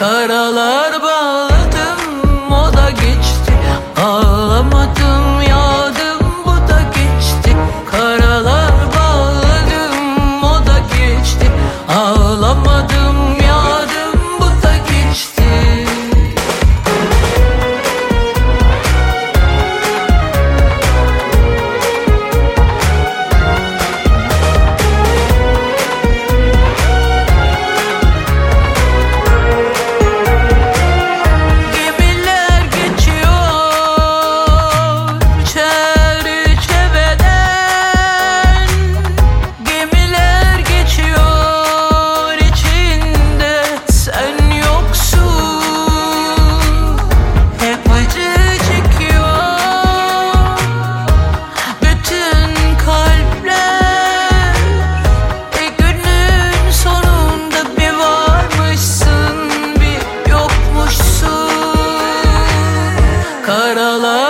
Karalar bağladım o da geçti. Ağlamadım What a love.